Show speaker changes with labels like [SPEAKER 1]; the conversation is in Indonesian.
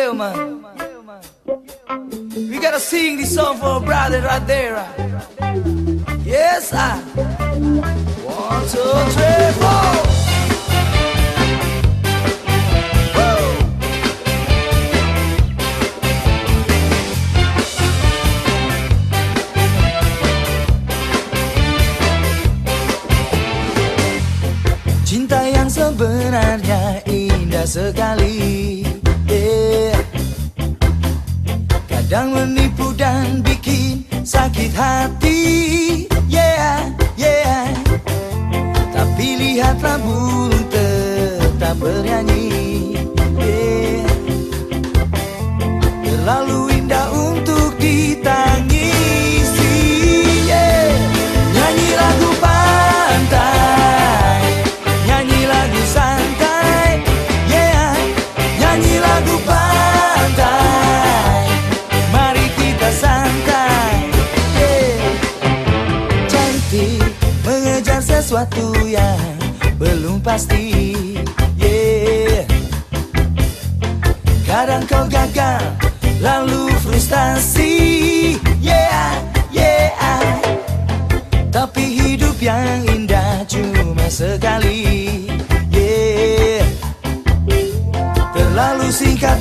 [SPEAKER 1] Yeah, man. We gotta sing this song for a brother right there. Yes, I. One, two, three, four. Cinta yang sebenarnya indah sekali Kadang menipu dan bikin sakit hati. Yeah, yeah. Tapi lihatlah burung tetap bernyanyi. Yeah. Terlalu sesuatu yang belum pasti yeah. Kadang kau gagal lalu frustasi yeah, yeah. Tapi hidup yang indah cuma sekali yeah. Terlalu singkat